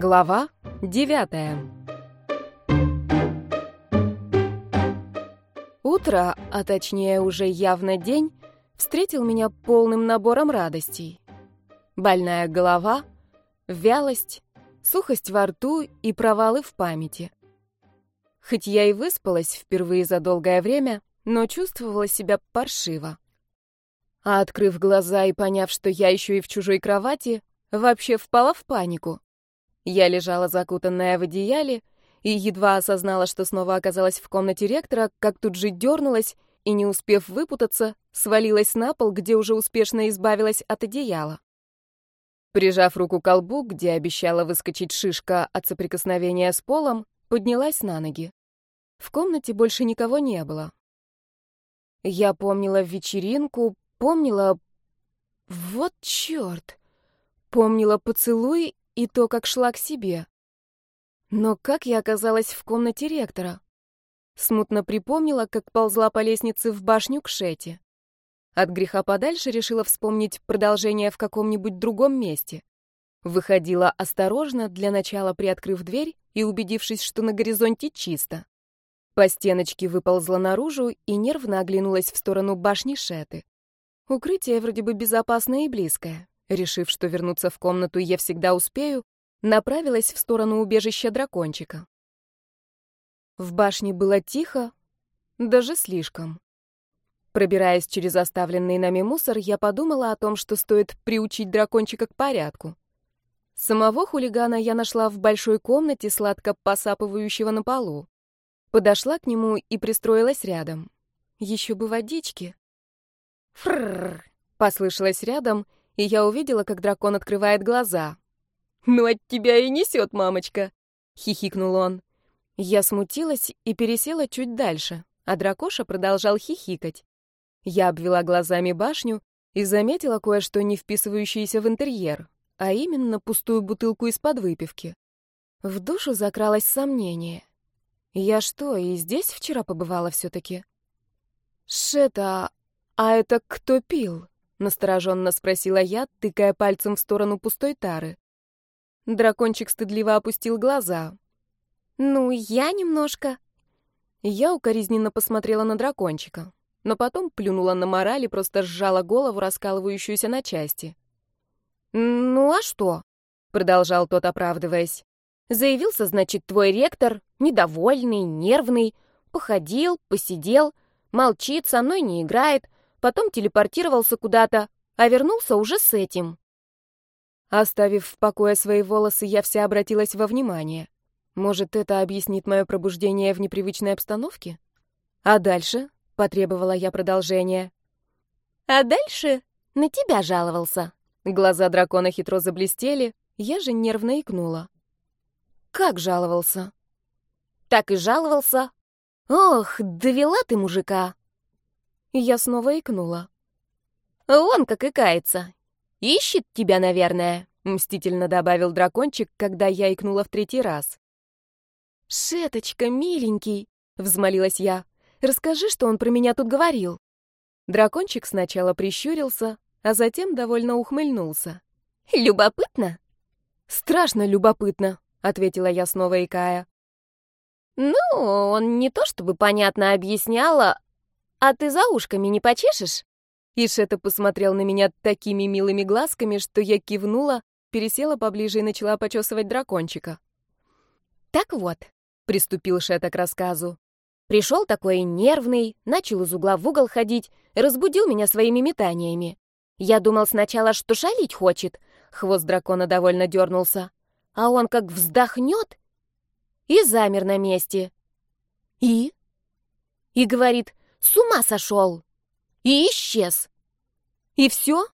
Глава девятая. Утро, а точнее уже явно день, встретил меня полным набором радостей. Больная голова, вялость, сухость во рту и провалы в памяти. Хоть я и выспалась впервые за долгое время, но чувствовала себя паршиво. А открыв глаза и поняв, что я еще и в чужой кровати, вообще впала в панику. Я лежала закутанная в одеяле и едва осознала, что снова оказалась в комнате ректора, как тут же дернулась и, не успев выпутаться, свалилась на пол, где уже успешно избавилась от одеяла. Прижав руку к колбу, где обещала выскочить шишка от соприкосновения с полом, поднялась на ноги. В комнате больше никого не было. Я помнила вечеринку, помнила... Вот черт! Помнила поцелуй и то, как шла к себе. Но как я оказалась в комнате ректора? Смутно припомнила, как ползла по лестнице в башню к Шете. От греха подальше решила вспомнить продолжение в каком-нибудь другом месте. Выходила осторожно, для начала приоткрыв дверь и убедившись, что на горизонте чисто. По стеночке выползла наружу и нервно оглянулась в сторону башни Шеты. Укрытие вроде бы безопасное и близкое. Решив, что вернуться в комнату я всегда успею, направилась в сторону убежища дракончика. В башне было тихо, даже слишком. Пробираясь через оставленный нами мусор, я подумала о том, что стоит приучить дракончика к порядку. Самого хулигана я нашла в большой комнате, сладко посапывающего на полу. Подошла к нему и пристроилась рядом. Еще бы водички. Фрррр, послышалось рядом, и я увидела, как дракон открывает глаза. «Ну, от тебя и несет, мамочка!» — хихикнул он. Я смутилась и пересела чуть дальше, а дракоша продолжал хихикать. Я обвела глазами башню и заметила кое-что, не вписывающееся в интерьер, а именно пустую бутылку из-под выпивки. В душу закралось сомнение. Я что, и здесь вчера побывала все-таки? Шета, а это кто пил? Настороженно спросила я, тыкая пальцем в сторону пустой тары. Дракончик стыдливо опустил глаза. «Ну, я немножко». Я укоризненно посмотрела на дракончика, но потом плюнула на мораль и просто сжала голову, раскалывающуюся на части. «Ну а что?» — продолжал тот, оправдываясь. «Заявился, значит, твой ректор, недовольный, нервный, походил, посидел, молчит, со мной не играет, потом телепортировался куда-то, а вернулся уже с этим. Оставив в покое свои волосы, я вся обратилась во внимание. Может, это объяснит мое пробуждение в непривычной обстановке? А дальше? Потребовала я продолжения. А дальше на тебя жаловался. Глаза дракона хитро заблестели, я же нервно икнула. Как жаловался? Так и жаловался. Ох, довела ты мужика. Я снова икнула. «Он как икается. Ищет тебя, наверное», — мстительно добавил дракончик, когда я икнула в третий раз. «Шеточка, миленький», — взмолилась я, — «расскажи, что он про меня тут говорил». Дракончик сначала прищурился, а затем довольно ухмыльнулся. «Любопытно?» «Страшно любопытно», — ответила я снова икая. «Ну, он не то чтобы понятно объясняла, «А ты за ушками не почешешь?» Ишета посмотрел на меня такими милыми глазками, что я кивнула, пересела поближе и начала почесывать дракончика. «Так вот», — приступил Шета к рассказу, «пришел такой нервный, начал из угла в угол ходить, разбудил меня своими метаниями. Я думал сначала, что шалить хочет». Хвост дракона довольно дернулся. А он как вздохнет и замер на месте. «И?» И говорит, с ума сошел! И исчез. И все?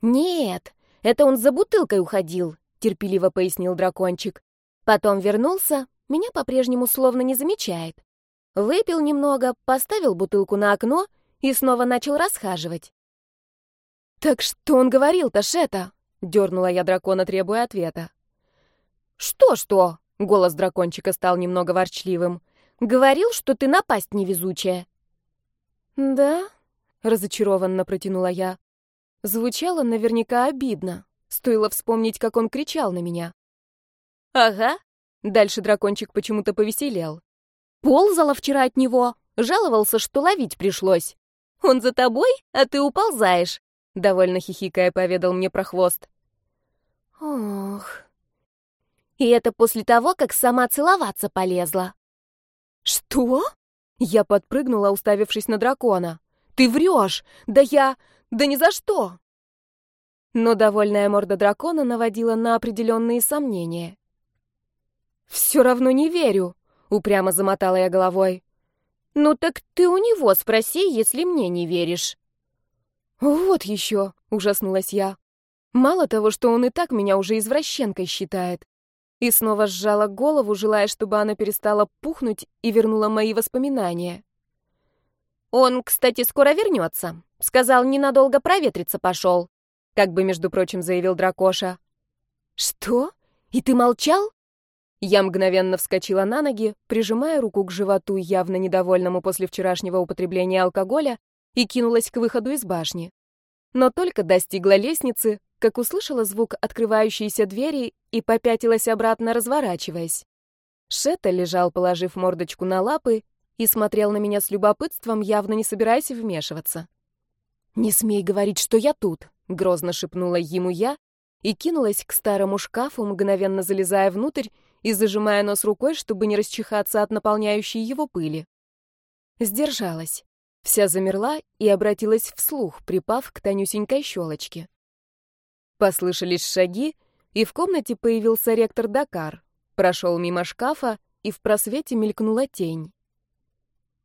Нет, это он за бутылкой уходил, терпеливо пояснил дракончик. Потом вернулся, меня по-прежнему словно не замечает. Выпил немного, поставил бутылку на окно и снова начал расхаживать. «Так что он говорил-то, Шета?» — дернула я дракона, требуя ответа. «Что-что?» — голос дракончика стал немного ворчливым. «Говорил, что ты напасть невезучая. «Да?» — разочарованно протянула я. Звучало наверняка обидно. Стоило вспомнить, как он кричал на меня. Ага. Дальше дракончик почему-то повеселел. Ползала вчера от него, жаловался, что ловить пришлось. Он за тобой, а ты уползаешь, довольно хихикая поведал мне про хвост. Ох. И это после того, как сама целоваться полезла. Что? Я подпрыгнула, уставившись на дракона. Ты врешь! Да я... Да ни за что! Но довольная морда дракона наводила на определенные сомнения. «Все равно не верю», — упрямо замотала я головой. «Ну так ты у него спроси, если мне не веришь». «Вот еще», — ужаснулась я. «Мало того, что он и так меня уже извращенкой считает». И снова сжала голову, желая, чтобы она перестала пухнуть и вернула мои воспоминания. «Он, кстати, скоро вернется. Сказал, ненадолго проветриться пошел», — как бы, между прочим, заявил Дракоша. «Что? И ты молчал?» Я мгновенно вскочила на ноги, прижимая руку к животу, явно недовольному после вчерашнего употребления алкоголя, и кинулась к выходу из башни. Но только достигла лестницы, как услышала звук открывающейся двери и попятилась обратно, разворачиваясь. Шета лежал, положив мордочку на лапы, и смотрел на меня с любопытством, явно не собираясь вмешиваться. «Не смей говорить, что я тут», — грозно шепнула ему я и кинулась к старому шкафу, мгновенно залезая внутрь и зажимая нос рукой, чтобы не расчихаться от наполняющей его пыли. Сдержалась. Вся замерла и обратилась вслух, припав к тонюсенькой щелочке. Послышались шаги, и в комнате появился ректор Дакар. Прошел мимо шкафа, и в просвете мелькнула тень.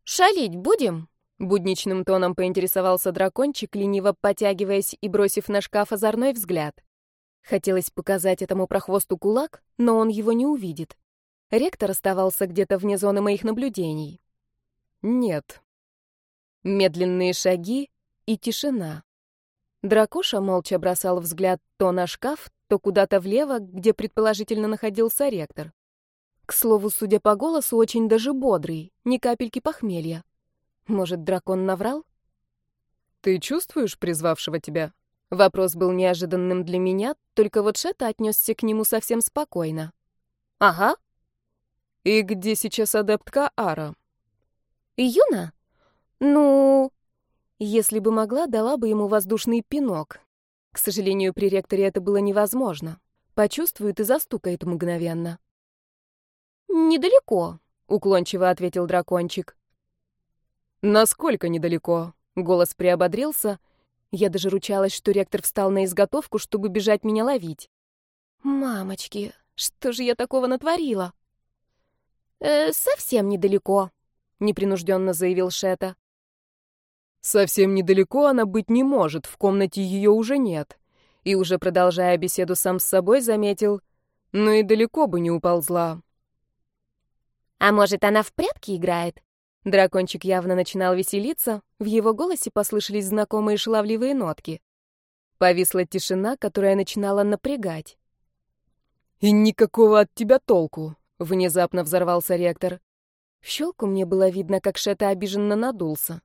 «Шалить будем?» — будничным тоном поинтересовался дракончик, лениво потягиваясь и бросив на шкаф озорной взгляд. Хотелось показать этому прохвосту кулак, но он его не увидит. Ректор оставался где-то вне зоны моих наблюдений. Нет. Медленные шаги и тишина. Дракоша молча бросал взгляд то на шкаф, то куда-то влево, где предположительно находился ректор. К слову, судя по голосу, очень даже бодрый, ни капельки похмелья. Может, дракон наврал? «Ты чувствуешь призвавшего тебя?» Вопрос был неожиданным для меня, только вот Шета отнесся к нему совсем спокойно. «Ага». «И где сейчас адептка Ара?» «Юна? Ну...» Если бы могла, дала бы ему воздушный пинок. К сожалению, при ректоре это было невозможно. Почувствует и застукает мгновенно. «Недалеко», — уклончиво ответил дракончик. «Насколько недалеко?» — голос приободрился, я даже ручалась, что ректор встал на изготовку, чтобы бежать меня ловить. «Мамочки, что же я такого натворила?» «Э, «Совсем недалеко», — непринужденно заявил Шета. «Совсем недалеко она быть не может, в комнате ее уже нет». И уже продолжая беседу сам с собой, заметил, «Ну и далеко бы не уползла». «А может, она в прятки играет?» Дракончик явно начинал веселиться, в его голосе послышались знакомые шаловливые нотки. Повисла тишина, которая начинала напрягать. «И никакого от тебя толку!» — внезапно взорвался ректор. В щелку мне было видно, как Шета обиженно надулся.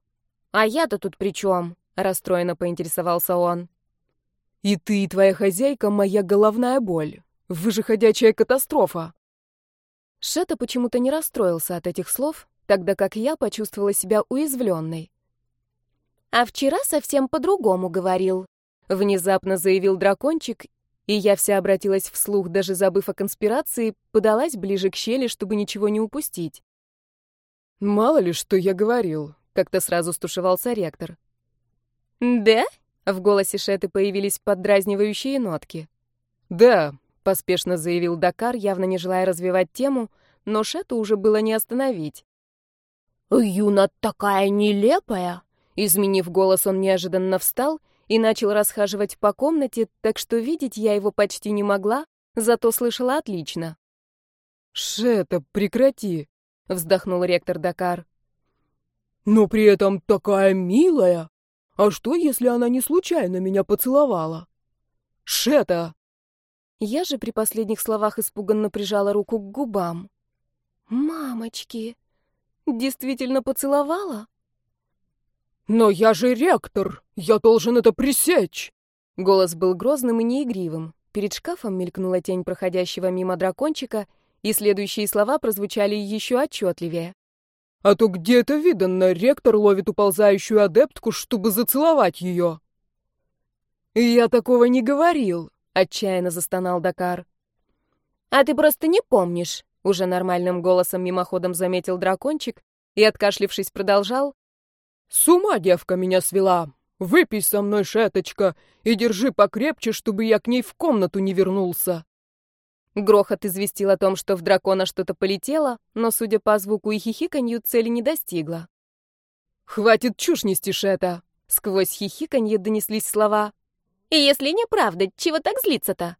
«А я-то тут при чем?» — расстроенно поинтересовался он. «И ты, и твоя хозяйка — моя головная боль. Вы же ходячая катастрофа!» Шета почему-то не расстроился от этих слов, тогда как я почувствовала себя уязвленной. «А вчера совсем по-другому говорил», — внезапно заявил дракончик, и я вся обратилась вслух, даже забыв о конспирации, подалась ближе к щели, чтобы ничего не упустить. «Мало ли, что я говорил», — как-то сразу стушевался ректор. «Да?» — в голосе Шеты появились поддразнивающие нотки. «Да», — поспешно заявил Дакар, явно не желая развивать тему, но Шету уже было не остановить. «Юна такая нелепая!» Изменив голос, он неожиданно встал и начал расхаживать по комнате, так что видеть я его почти не могла, зато слышала отлично. «Шета, прекрати!» — вздохнул ректор Дакар. «Но при этом такая милая! А что, если она не случайно меня поцеловала? Шета!» Я же при последних словах испуганно прижала руку к губам. «Мамочки!» Действительно поцеловала? «Но я же ректор! Я должен это пресечь!» Голос был грозным и неигривым. перед шкафом мелькнула тень проходящего мимо дракончика, и следующие слова прозвучали еще отчетливее. «А то где это видано? Ректор ловит уползающую адептку, чтобы зацеловать ее!» «Я такого не говорил», — отчаянно застонал Дакар. «А ты просто не помнишь», — уже нормальным голосом мимоходом заметил дракончик и, откашлившись, продолжал. «С ума девка меня свела! Выпей со мной, шеточка, и держи покрепче, чтобы я к ней в комнату не вернулся!» Грохот известил о том, что в дракона что-то полетело, но, судя по звуку и хихиканью, цели не достигла. «Хватит чушь нести, Шета!» Сквозь хихиканье донеслись слова. «И если неправда, чего так злиться-то?»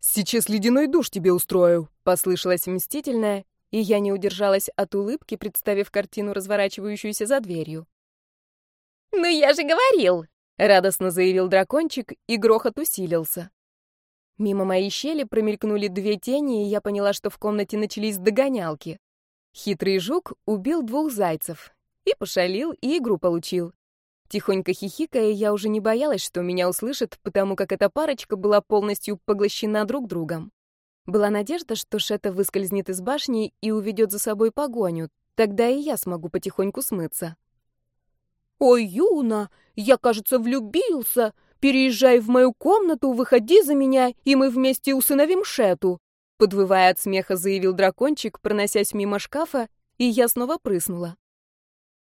«Сейчас ледяной душ тебе устрою», — послышалось мстительное, и я не удержалась от улыбки, представив картину, разворачивающуюся за дверью. «Ну я же говорил!» — радостно заявил дракончик, и грохот усилился. Мимо моей щели промелькнули две тени, и я поняла, что в комнате начались догонялки. Хитрый жук убил двух зайцев. И пошалил, и игру получил. Тихонько хихикая, я уже не боялась, что меня услышат, потому как эта парочка была полностью поглощена друг другом. Была надежда, что Шета выскользнет из башни и уведет за собой погоню. Тогда и я смогу потихоньку смыться. «Ой, Юна, я, кажется, влюбился!» Переезжай в мою комнату, выходи за меня, и мы вместе усыновим Шету!» Подвывая от смеха, заявил дракончик, проносясь мимо шкафа, и я снова прыснула.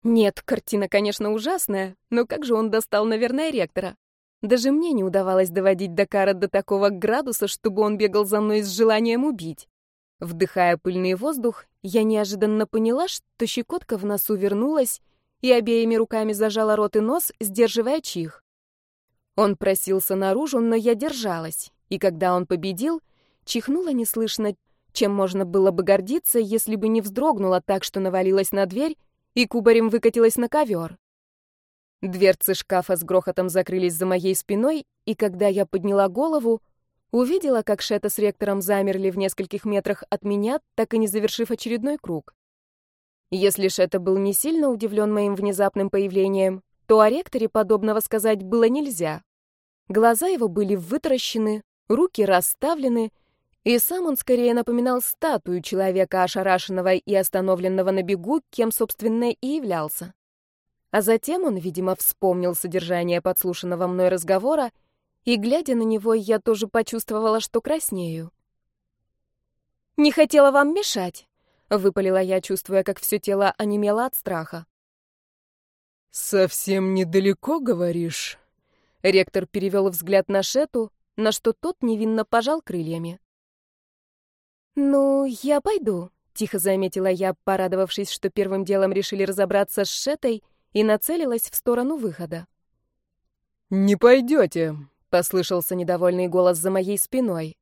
Нет, картина, конечно, ужасная, но как же он достал, наверное, ректора? Даже мне не удавалось доводить Дакара до такого градуса, чтобы он бегал за мной с желанием убить. Вдыхая пыльный воздух, я неожиданно поняла, что щекотка в носу вернулась, и обеими руками зажала рот и нос, сдерживая чих. Он просился наружу, но я держалась, и когда он победил, чихнула неслышно, чем можно было бы гордиться, если бы не вздрогнула так, что навалилась на дверь и кубарем выкатилась на ковер. Дверцы шкафа с грохотом закрылись за моей спиной, и когда я подняла голову, увидела, как Шета с ректором замерли в нескольких метрах от меня, так и не завершив очередной круг. Если Шета был не сильно удивлен моим внезапным появлением, то о ректоре подобного сказать было нельзя. Глаза его были вытаращены, руки расставлены, и сам он скорее напоминал статую человека, ошарашенного и остановленного на бегу, кем, собственно, и являлся. А затем он, видимо, вспомнил содержание подслушанного мной разговора, и, глядя на него, я тоже почувствовала, что краснею. «Не хотела вам мешать», — выпалила я, чувствуя, как все тело онемело от страха. «Совсем недалеко, говоришь?» Ректор перевел взгляд на Шету, на что тот невинно пожал крыльями. «Ну, я пойду», — тихо заметила я, порадовавшись, что первым делом решили разобраться с Шетой, и нацелилась в сторону выхода. «Не пойдете», — послышался недовольный голос за моей спиной.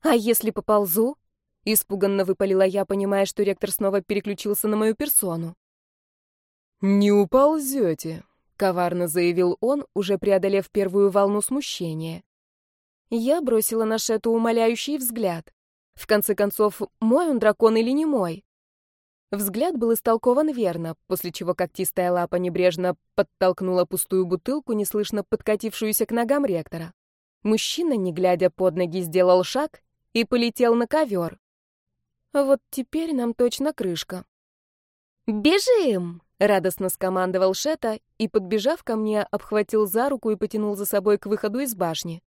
«А если поползу?» — испуганно выпалила я, понимая, что ректор снова переключился на мою персону. «Не уползете», — коварно заявил он, уже преодолев первую волну смущения. Я бросила на Шету умоляющий взгляд. В конце концов, мой он дракон или не мой? Взгляд был истолкован верно, после чего когтистая лапа небрежно подтолкнула пустую бутылку, неслышно подкатившуюся к ногам ректора. Мужчина, не глядя под ноги, сделал шаг и полетел на ковер. Вот теперь нам точно крышка. «Бежим!» — радостно скомандовал Шета и, подбежав ко мне, обхватил за руку и потянул за собой к выходу из башни.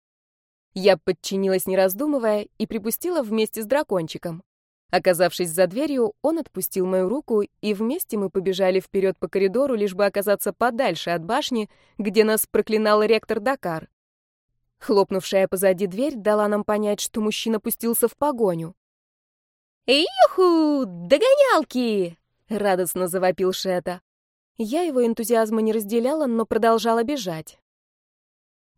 Я подчинилась, не раздумывая, и припустила вместе с дракончиком. Оказавшись за дверью, он отпустил мою руку, и вместе мы побежали вперед по коридору, лишь бы оказаться подальше от башни, где нас проклинал ректор Дакар. Хлопнувшая позади дверь дала нам понять, что мужчина пустился в погоню. «Юху! Догонялки!» — радостно завопил Шета. Я его энтузиазма не разделяла, но продолжала бежать.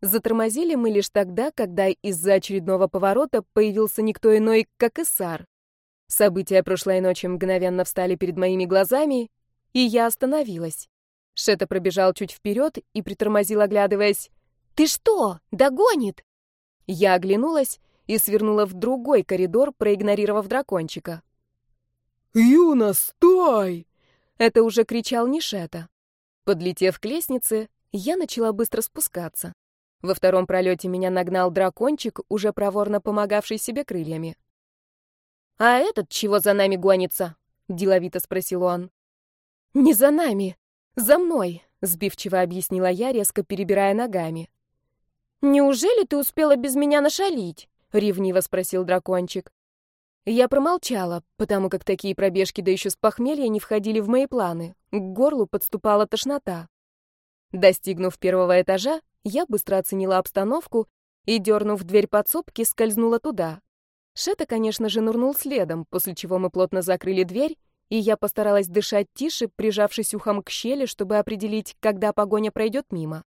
Затормозили мы лишь тогда, когда из-за очередного поворота появился никто иной, как Исар. События прошлой ночи мгновенно встали перед моими глазами, и я остановилась. Шета пробежал чуть вперед и притормозил, оглядываясь. «Ты что? Догонит!» Я оглянулась и свернула в другой коридор, проигнорировав дракончика. «Юна, стой!» Это уже кричал не Шета. Подлетев к лестнице, я начала быстро спускаться. Во втором пролете меня нагнал дракончик, уже проворно помогавший себе крыльями. «А этот чего за нами гонится?» — деловито спросил он. «Не за нами, за мной», — сбивчиво объяснила я, резко перебирая ногами. «Неужели ты успела без меня нашалить?» — ревниво спросил дракончик. Я промолчала, потому как такие пробежки, да еще с похмелья, не входили в мои планы. К горлу подступала тошнота. Достигнув первого этажа, я быстро оценила обстановку и, дернув дверь подсобки, скользнула туда. Шета, конечно же, нырнул следом, после чего мы плотно закрыли дверь, и я постаралась дышать тише, прижавшись ухом к щели, чтобы определить, когда погоня пройдет мимо.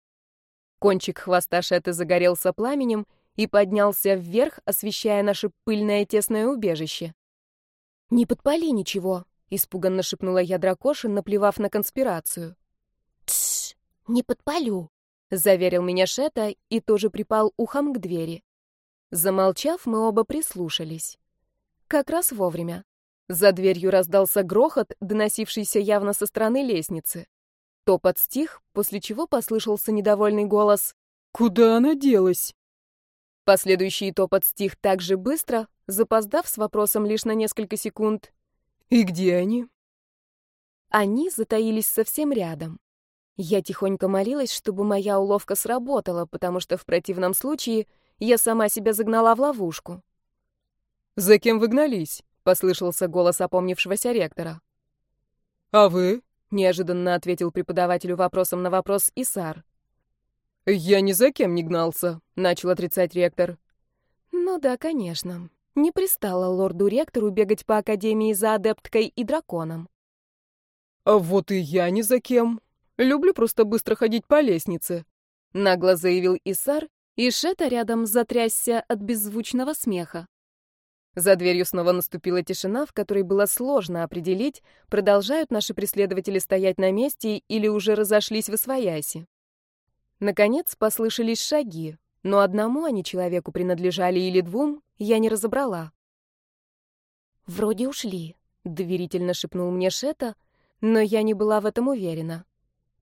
Кончик хвоста Шеты загорелся пламенем и поднялся вверх, освещая наше пыльное тесное убежище. «Не подпали ничего», — испуганно шепнула я дракоше, наплевав на конспирацию. «Тссс, не подпалю», — заверил меня Шета и тоже припал ухом к двери. Замолчав, мы оба прислушались. Как раз вовремя. За дверью раздался грохот, доносившийся явно со стороны лестницы. Топот стих, после чего послышался недовольный голос «Куда она делась?» Последующий топот стих так же быстро, запоздав с вопросом лишь на несколько секунд. «И где они?» Они затаились совсем рядом. Я тихонько молилась, чтобы моя уловка сработала, потому что в противном случае я сама себя загнала в ловушку. «За кем вы гнались?» — послышался голос опомнившегося ректора. «А вы?» — неожиданно ответил преподавателю вопросом на вопрос Исар. «Я ни за кем не гнался», — начал отрицать ректор. «Ну да, конечно. Не пристало лорду-ректору бегать по академии за адепткой и драконом». «А вот и я ни за кем», Люблю просто быстро ходить по лестнице», — нагло заявил Исар, и Шета рядом затрясся от беззвучного смеха. За дверью снова наступила тишина, в которой было сложно определить, продолжают наши преследователи стоять на месте или уже разошлись в освояси. Наконец послышались шаги, но одному они человеку принадлежали или двум, я не разобрала. «Вроде ушли», — доверительно шепнул мне Шета, но я не была в этом уверена.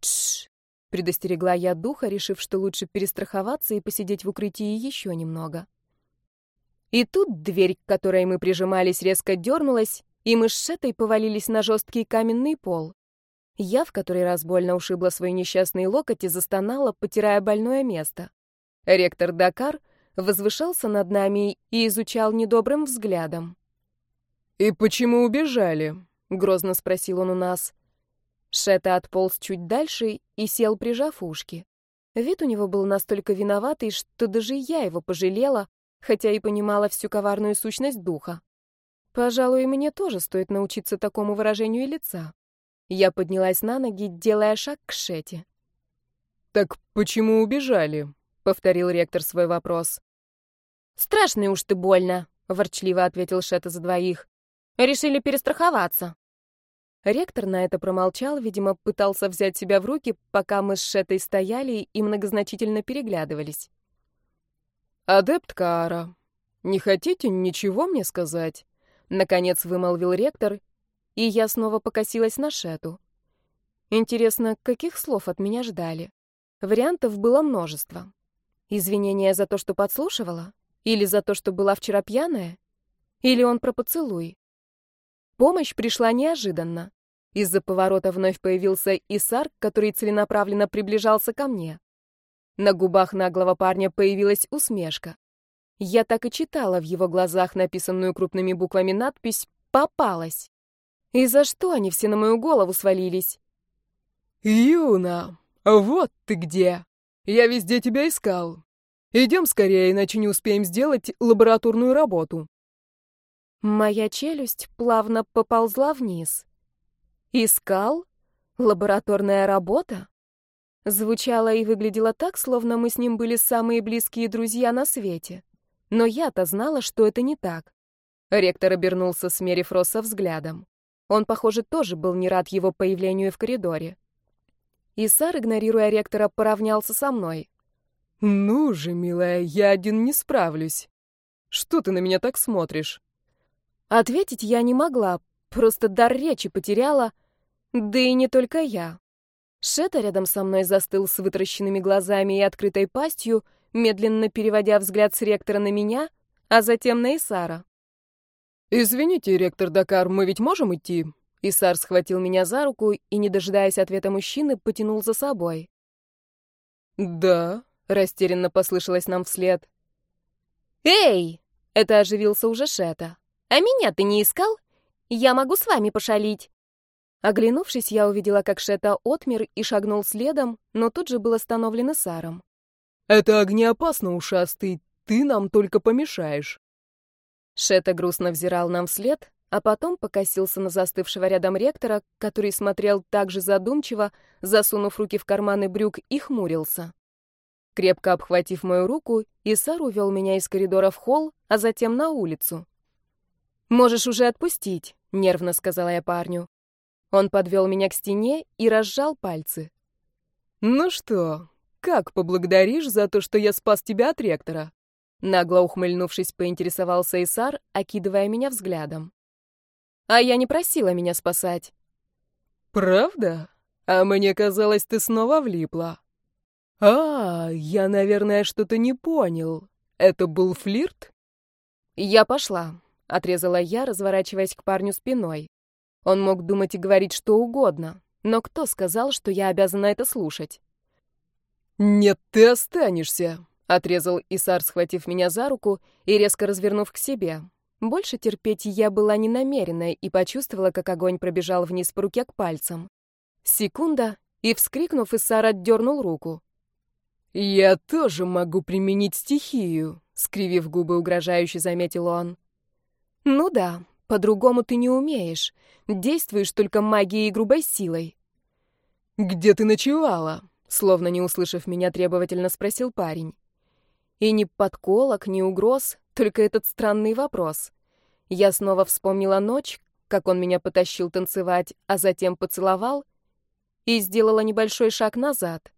«Тш!» — предостерегла я духа, решив, что лучше перестраховаться и посидеть в укрытии еще немного. И тут дверь, к которой мы прижимались, резко дернулась, и мы с Шетой повалились на жесткий каменный пол. Я в который раз больно ушибла свой несчастный локоть и застонала, потирая больное место. Ректор Дакар возвышался над нами и изучал недобрым взглядом. «И почему убежали?» — грозно спросил он у нас. Шета отполз чуть дальше и сел, прижав ушки. Вид у него был настолько виноватый, что даже я его пожалела, хотя и понимала всю коварную сущность духа. Пожалуй, мне тоже стоит научиться такому выражению лица. Я поднялась на ноги, делая шаг к Шете. «Так почему убежали?» — повторил ректор свой вопрос. «Страшно уж ты больно», — ворчливо ответил Шета за двоих. «Решили перестраховаться». Ректор на это промолчал, видимо, пытался взять себя в руки, пока мы с Шетой стояли и многозначительно переглядывались. «Адепт Каара, не хотите ничего мне сказать?» Наконец вымолвил ректор, и я снова покосилась на Шету. Интересно, каких слов от меня ждали? Вариантов было множество. Извинения за то, что подслушивала? Или за то, что была вчера пьяная? Или он про поцелуй? Помощь пришла неожиданно. Из-за поворота вновь появился Исар, который целенаправленно приближался ко мне. На губах наглого парня появилась усмешка. Я так и читала в его глазах написанную крупными буквами надпись «Попалась». И за что они все на мою голову свалились? «Юна, вот ты где! Я везде тебя искал. Идем скорее, иначе не успеем сделать лабораторную работу». Моя челюсть плавно поползла вниз. Искал? Лабораторная работа? Звучало и выглядело так, словно мы с ним были самые близкие друзья на свете. Но я-то знала, что это не так. Ректор обернулся, смерив Росса взглядом. Он, похоже, тоже был не рад его появлению в коридоре. Исар, игнорируя ректора, поравнялся со мной. «Ну же, милая, я один не справлюсь. Что ты на меня так смотришь?» Ответить я не могла, просто дар речи потеряла, да и не только я. Шета рядом со мной застыл с вытаращенными глазами и открытой пастью, медленно переводя взгляд с ректора на меня, а затем на Исара. «Извините, ректор Дакар, мы ведь можем идти?» Исар схватил меня за руку и, не дожидаясь ответа мужчины, потянул за собой. «Да», — растерянно послышалось нам вслед. «Эй!» — это оживился уже Шета. «А меня ты не искал? Я могу с вами пошалить». Оглянувшись, я увидела, как Шета отмер и шагнул следом, но тут же был остановлен Исаром. «Это огнеопасно, ушастый, ты нам только помешаешь». Шета грустно взирал нам вслед, а потом покосился на застывшего рядом ректора, который смотрел так же задумчиво, засунув руки в карманы брюк и хмурился. Крепко обхватив мою руку, Исар увел меня из коридора в холл, а затем на улицу. «Можешь уже отпустить», — нервно сказала я парню. Он подвел меня к стене и разжал пальцы. «Ну что, как поблагодаришь за то, что я спас тебя от ректора?» Нагло ухмыльнувшись, поинтересовался Исар, окидывая меня взглядом. А я не просила меня спасать. Правда? А мне казалось, ты снова влипла. А, я, наверное, что-то не понял. Это был флирт? Я пошла, отрезала я, разворачиваясь к парню спиной. Он мог думать и говорить что угодно, но кто сказал, что я обязана это слушать? Нет, ты останешься, отрезал Исар, схватив меня за руку и резко развернув к себе. Больше терпеть я была не намерена и почувствовала, как огонь пробежал вниз по руке к пальцам. Секунда, и, вскрикнув, Иссар отдернул руку. «Я тоже могу применить стихию», — скривив губы угрожающе, заметил он. «Ну да, по-другому ты не умеешь. Действуешь только магией и грубой силой». «Где ты ночевала?» — словно не услышав меня, требовательно спросил парень. И ни подколок, ни угроз, только этот странный вопрос. Я снова вспомнила ночь, как он меня потащил танцевать, а затем поцеловал, и сделала небольшой шаг назад.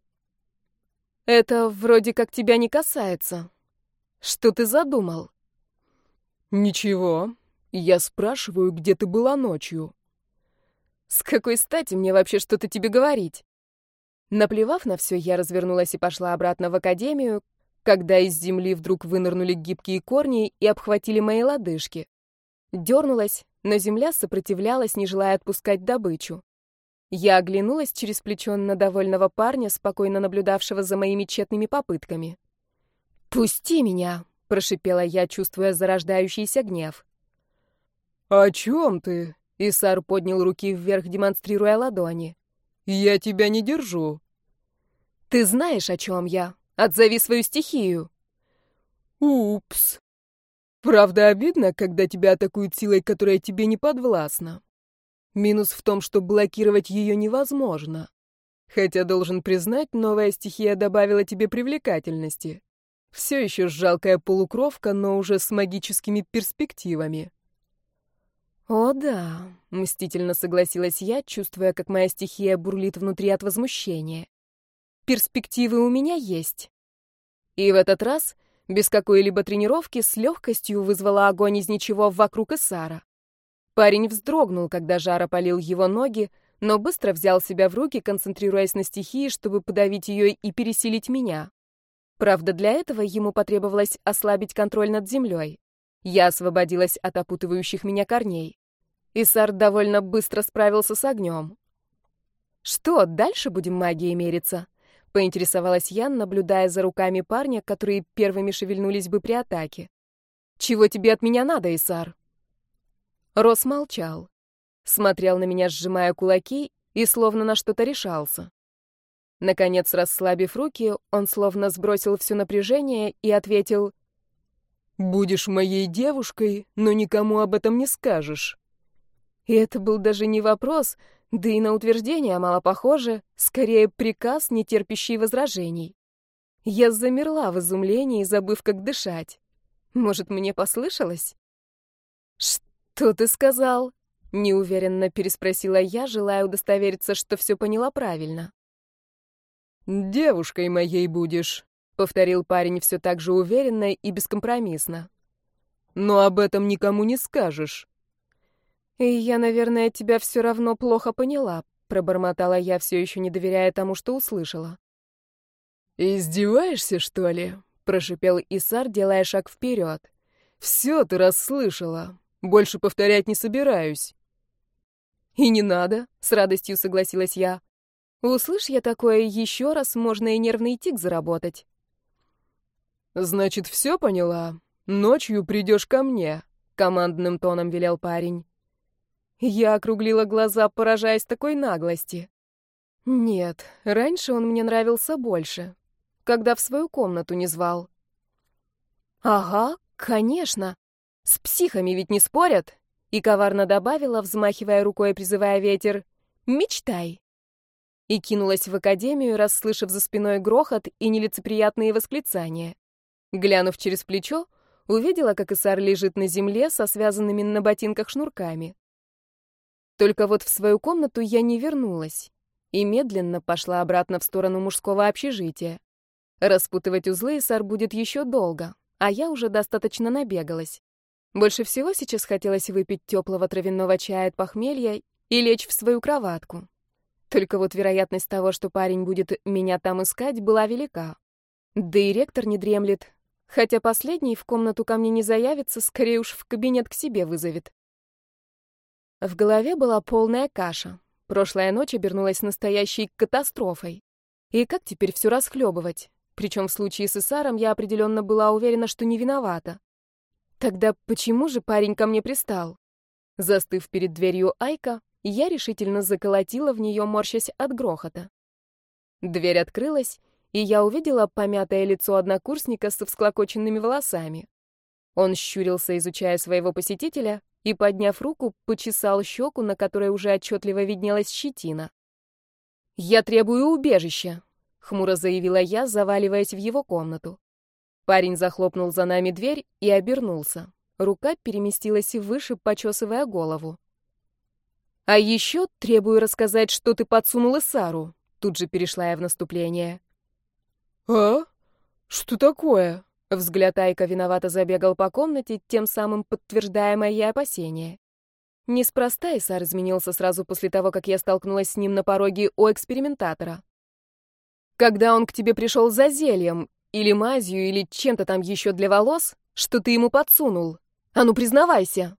«Это вроде как тебя не касается. Что ты задумал?» «Ничего. Я спрашиваю, где ты была ночью». «С какой стати мне вообще что-то тебе говорить?» Наплевав на все, я развернулась и пошла обратно в академию, когда из земли вдруг вынырнули гибкие корни и обхватили мои лодыжки. Дернулась, но земля сопротивлялась, не желая отпускать добычу. Я оглянулась через плечо на довольного парня, спокойно наблюдавшего за моими тщетными попытками. «Пусти меня!» — прошипела я, чувствуя зарождающийся гнев. «О чем ты?» — Исар поднял руки вверх, демонстрируя ладони. «Я тебя не держу». «Ты знаешь, о чем я?» Отзови свою стихию. Упс. Правда, обидно, когда тебя атакуют силой, которая тебе не подвластна. Минус в том, что блокировать ее невозможно. Хотя, должен признать, новая стихия добавила тебе привлекательности. Все еще жалкая полукровка, но уже с магическими перспективами. «О да», — мстительно согласилась я, чувствуя, как моя стихия бурлит внутри от возмущения. Перспективы у меня есть. И в этот раз, без какой-либо тренировки, с легкостью вызвала огонь из ничего вокруг Исара. Парень вздрогнул, когда жар опалил его ноги, но быстро взял себя в руки, концентрируясь на стихии, чтобы подавить ее и пересилить меня. Правда, для этого ему потребовалось ослабить контроль над землей. Я освободилась от опутывающих меня корней. Исар довольно быстро справился с огнем. Что, дальше будем магией мериться? — поинтересовалась я, наблюдая за руками парня, которые первыми шевельнулись бы при атаке. «Чего тебе от меня надо, Исар?» Рос молчал. Смотрел на меня, сжимая кулаки, и словно на что-то решался. Наконец, расслабив руки, он словно сбросил все напряжение и ответил «Будешь моей девушкой, но никому об этом не скажешь». И это был даже не вопрос, да и на утверждение мало похоже, скорее приказ, не терпящий возражений. Я замерла в изумлении, забыв, как дышать. Может, мне послышалось? «Что ты сказал?» — неуверенно переспросила я, желая удостовериться, что все поняла правильно. «Девушкой моей будешь», — повторил парень все так же уверенно и бескомпромиссно. «Но об этом никому не скажешь». «И я, наверное, тебя все равно плохо поняла», — пробормотала я, все еще не доверяя тому, что услышала. «Издеваешься, что ли?» — прошипел Исар, делая шаг вперед. «Все ты расслышала. Больше повторять не собираюсь». «И не надо», — с радостью согласилась я. «Услышь я такое еще раз, можно и нервный тик заработать». «Значит, все поняла? Ночью придешь ко мне», — командным тоном велел парень. Я округлила глаза, поражаясь такой наглости. Нет, раньше он мне нравился больше, когда в свою комнату не звал. Ага, конечно. С психами ведь не спорят. И коварно добавила, взмахивая рукой, призывая ветер. Мечтай. И кинулась в академию, расслышав за спиной грохот и нелицеприятные восклицания. Глянув через плечо, увидела, как Исар лежит на земле со связанными на ботинках шнурками. Только вот в свою комнату я не вернулась и медленно пошла обратно в сторону мужского общежития. Распутывать узлы Исар будет еще долго, а я уже достаточно набегалась. Больше всего сейчас хотелось выпить теплого травяного чая от похмелья и лечь в свою кроватку. Только вот вероятность того, что парень будет меня там искать, была велика. Да и ректор не дремлет, хотя последний в комнату ко мне не заявится, скорее уж в кабинет к себе вызовет. В голове была полная каша. Прошлая ночь обернулась настоящей катастрофой. И как теперь все расхлебывать? Причем в случае с Исаром я определенно была уверена, что не виновата. Тогда почему же парень ко мне пристал? Застыв перед дверью Айка, я решительно заколотила в нее, морщась от грохота. Дверь открылась, и я увидела помятое лицо однокурсника со всклокоченными волосами. Он щурился, изучая своего посетителя, и, подняв руку, почесал щеку, на которой уже отчетливо виднелась щетина. «Я требую убежища», — хмуро заявила я, заваливаясь в его комнату. Парень захлопнул за нами дверь и обернулся. Рука переместилась выше, почесывая голову. «А еще требую рассказать, что ты подсунул Сару. тут же перешла я в наступление. «А? Что такое?» Взгляд Айка виновато забегал по комнате, тем самым подтверждая мои опасения. Неспроста Исар изменился сразу после того, как я столкнулась с ним на пороге у экспериментатора. Когда он к тебе пришел за зельем, или мазью, или чем-то там еще для волос, что ты ему подсунул? А ну, признавайся.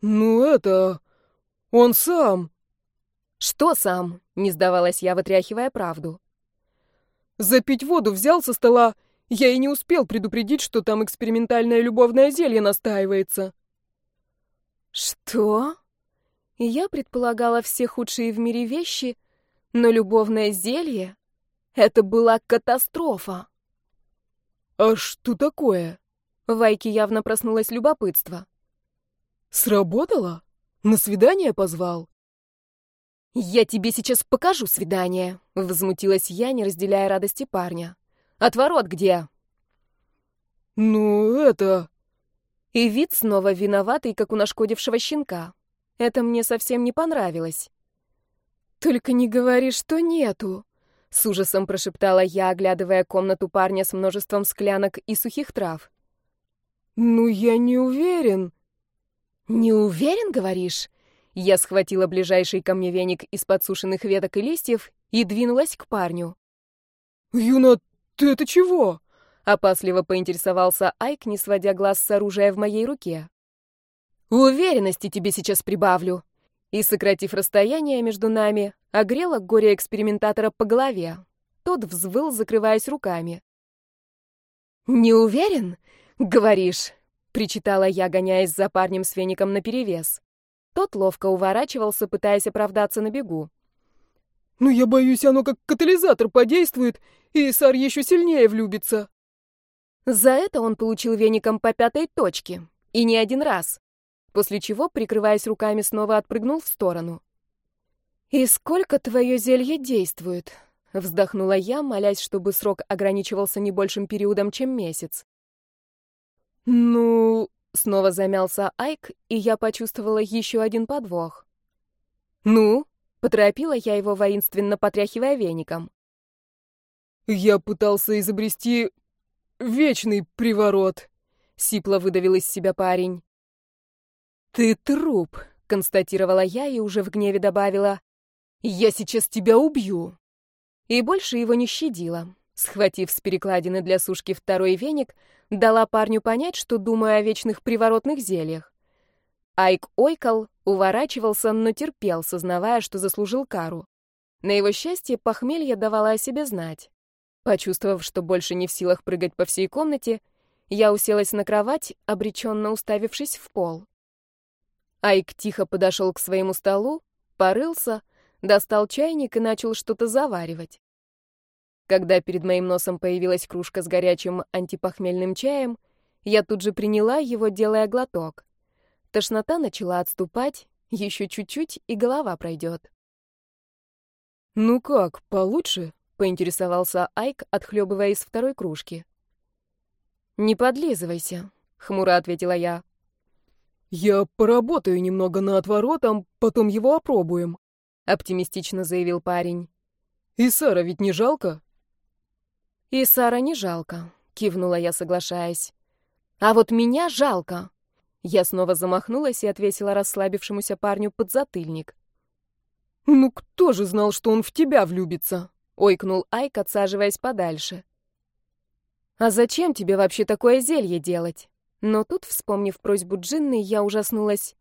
Ну, это... он сам. Что сам? Не сдавалась я, вытряхивая правду. Запить воду взял со стола я и не успел предупредить, что там экспериментальное любовное зелье настаивается. Что? Я предполагала все худшие в мире вещи, но любовное зелье — это была катастрофа. А что такое? Вайки явно проснулось любопытство. Сработало? На свидание позвал? «Я тебе сейчас покажу свидание», — возмутилась я, не разделяя радости парня. Отворот где?» «Ну, это...» И вид снова виноватый, как у нашкодившего щенка. Это мне совсем не понравилось. «Только не говори, что нету!» — с ужасом прошептала я, оглядывая комнату парня с множеством склянок и сухих трав. «Ну, я не уверен». «Не уверен, говоришь?» Я схватила ближайший ко мне веник из подсушенных веток и листьев и двинулась к парню. «Юна, «Ты это чего?» — опасливо поинтересовался Айк, не сводя глаз с оружия в моей руке. «Уверенности тебе сейчас прибавлю». И, сократив расстояние между нами, огрела горе-экспериментатора по голове. Тот взвыл, закрываясь руками. «Не уверен?» — говоришь, — причитала я, гоняясь за парнем с веником наперевес. Тот ловко уворачивался, пытаясь оправдаться на бегу. «Ну, я боюсь, оно как катализатор подействует, и Сар еще сильнее влюбится». За это он получил веником по пятой точке, и не один раз, после чего, прикрываясь руками, снова отпрыгнул в сторону. «И сколько твое зелье действует?» — вздохнула я, молясь, чтобы срок ограничивался не большим периодом, чем месяц. «Ну...» — снова замялся Айк, и я почувствовала еще один подвох. «Ну?» — поторопила я его, воинственно потряхивая веником. «Я пытался изобрести вечный приворот», — сипло выдавил из себя парень. «Ты труп», — констатировала я и уже в гневе добавила. «Я сейчас тебя убью». И больше его не щадила. Схватив с перекладины для сушки второй веник, дала парню понять, что думаю о вечных приворотных зельях. Айк ойкал, уворачивался, но терпел, сознавая, что заслужил кару. На его счастье похмелье давало о себе знать. Почувствовав, что больше не в силах прыгать по всей комнате, я уселась на кровать, обреченно уставившись в пол. Айк тихо подошел к своему столу, порылся, достал чайник и начал что-то заваривать. Когда перед моим носом появилась кружка с горячим антипохмельным чаем, я тут же приняла его, делая глоток. Тошнота начала отступать, еще чуть-чуть, и голова пройдет. «Ну как, получше?» — поинтересовался Айк, отхлебывая из второй кружки. «Не подлизывайся», — хмуро ответила я. «Я поработаю немного над отворотом, потом его опробуем», — оптимистично заявил парень. «И Сара ведь не жалко?» «И Сара не жалко», — кивнула я, соглашаясь. «А вот меня жалко». Я снова замахнулась и отвесила расслабившемуся парню подзатыльник. «Ну кто же знал, что он в тебя влюбится?» — ойкнул Айк, отсаживаясь подальше. «А зачем тебе вообще такое зелье делать?» Но тут, вспомнив просьбу Джинны, я ужаснулась.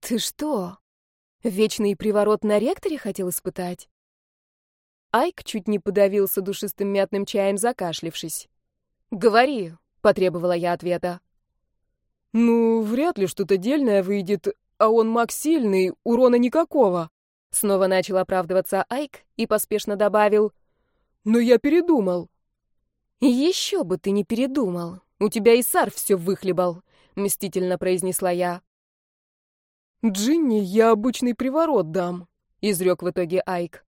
«Ты что, вечный приворот на ректоре хотел испытать?» Айк чуть не подавился душистым мятным чаем, закашлившись. «Говори», — потребовала я ответа. «Ну, вряд ли что-то дельное выйдет, а он маг сильный, урона никакого», Снова начал оправдываться Айк и поспешно добавил. «Но я передумал». «Еще бы ты не передумал. У тебя и Сар все выхлебал», — мстительно произнесла я. «Джинни, я обычный приворот дам», — изрек в итоге Айк.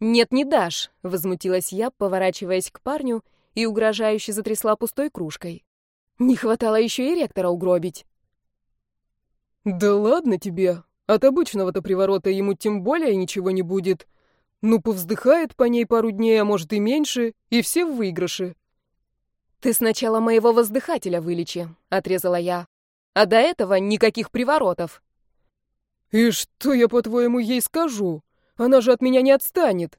«Нет, не дашь», — возмутилась я, поворачиваясь к парню и угрожающе затрясла пустой кружкой. Не хватало еще и ректора угробить. «Да ладно тебе», от обычного-то приворота ему тем более ничего не будет. Ну, повздыхает по ней пару дней, а может и меньше, и все в выигрыше. «Ты сначала моего воздыхателя вылечи», — отрезала я. «А до этого никаких приворотов». «И что я, по-твоему, ей скажу? Она же от меня не отстанет».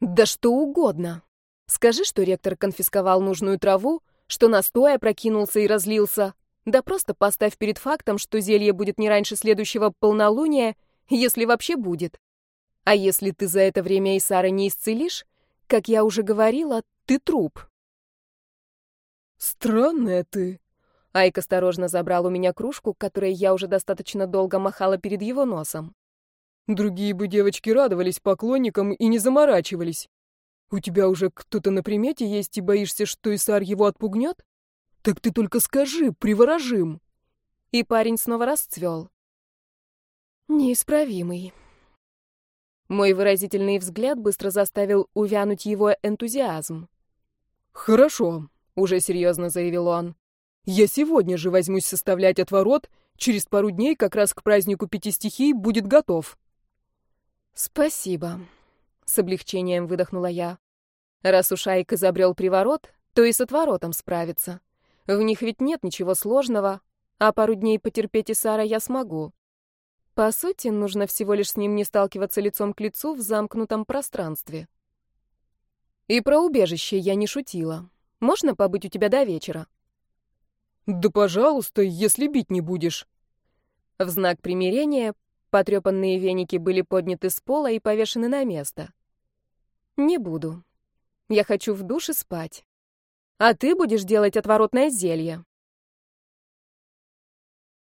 «Да что угодно. Скажи, что ректор конфисковал нужную траву, что настоя прокинулся и разлился, да просто поставь перед фактом, что зелье будет не раньше следующего полнолуния, если вообще будет. А если ты за это время Исара не исцелишь, как я уже говорила, ты труп. Странная ты. Айк осторожно забрал у меня кружку, которой я уже достаточно долго махала перед его носом. Другие бы девочки радовались поклонникам и не заморачивались. У тебя уже кто-то на примете есть и боишься, что Исар его отпугнет? «Так ты только скажи, приворожим!» И парень снова расцвел. Неисправимый. Мой выразительный взгляд быстро заставил увянуть его энтузиазм. «Хорошо», — уже серьезно заявил он. «Я сегодня же возьмусь составлять отворот, через пару дней как раз к празднику пяти стихий будет готов». «Спасибо», — с облегчением выдохнула я. «Раз уж Айк изобрел приворот, то и с отворотом справится». В них ведь нет ничего сложного, а пару дней потерпеть и Сара я смогу. По сути, нужно всего лишь с ним не сталкиваться лицом к лицу в замкнутом пространстве. И про убежище я не шутила. Можно побыть у тебя до вечера? Да, пожалуйста, если бить не будешь. В знак примирения потрепанные веники были подняты с пола и повешены на место. Не буду. Я хочу в душе спать. А ты будешь делать отворотное зелье.